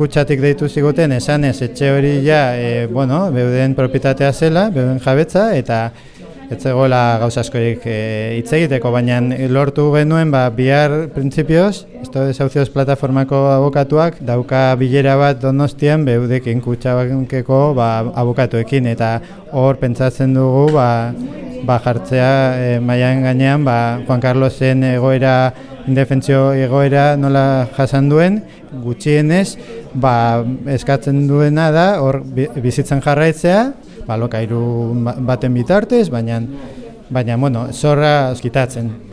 kutsatik deitu ziguten esanez etxe hori ja, e, bueno, beuden propietatea zela, beuden jabetza, eta ez zegoela gauza askorik e, hitz egiteko, baina lortu genuen ba, bihar printzipioz, esto desauzioz plataformako abokatuak, dauka bilera bat donostian beudekin kutsabankeko ba, abokatuekin, eta hor pentsatzen dugu ba, ba, jartzea e, maian gainean ba, Juan Carlosen egoera indefentzio egoera nola jasan duen, gutxienez, ba, eskatzen duena da, hor bizitzen jarraitzea, ba, lokairu baten bitartez, baina, baina bueno, zorra eskitatzen.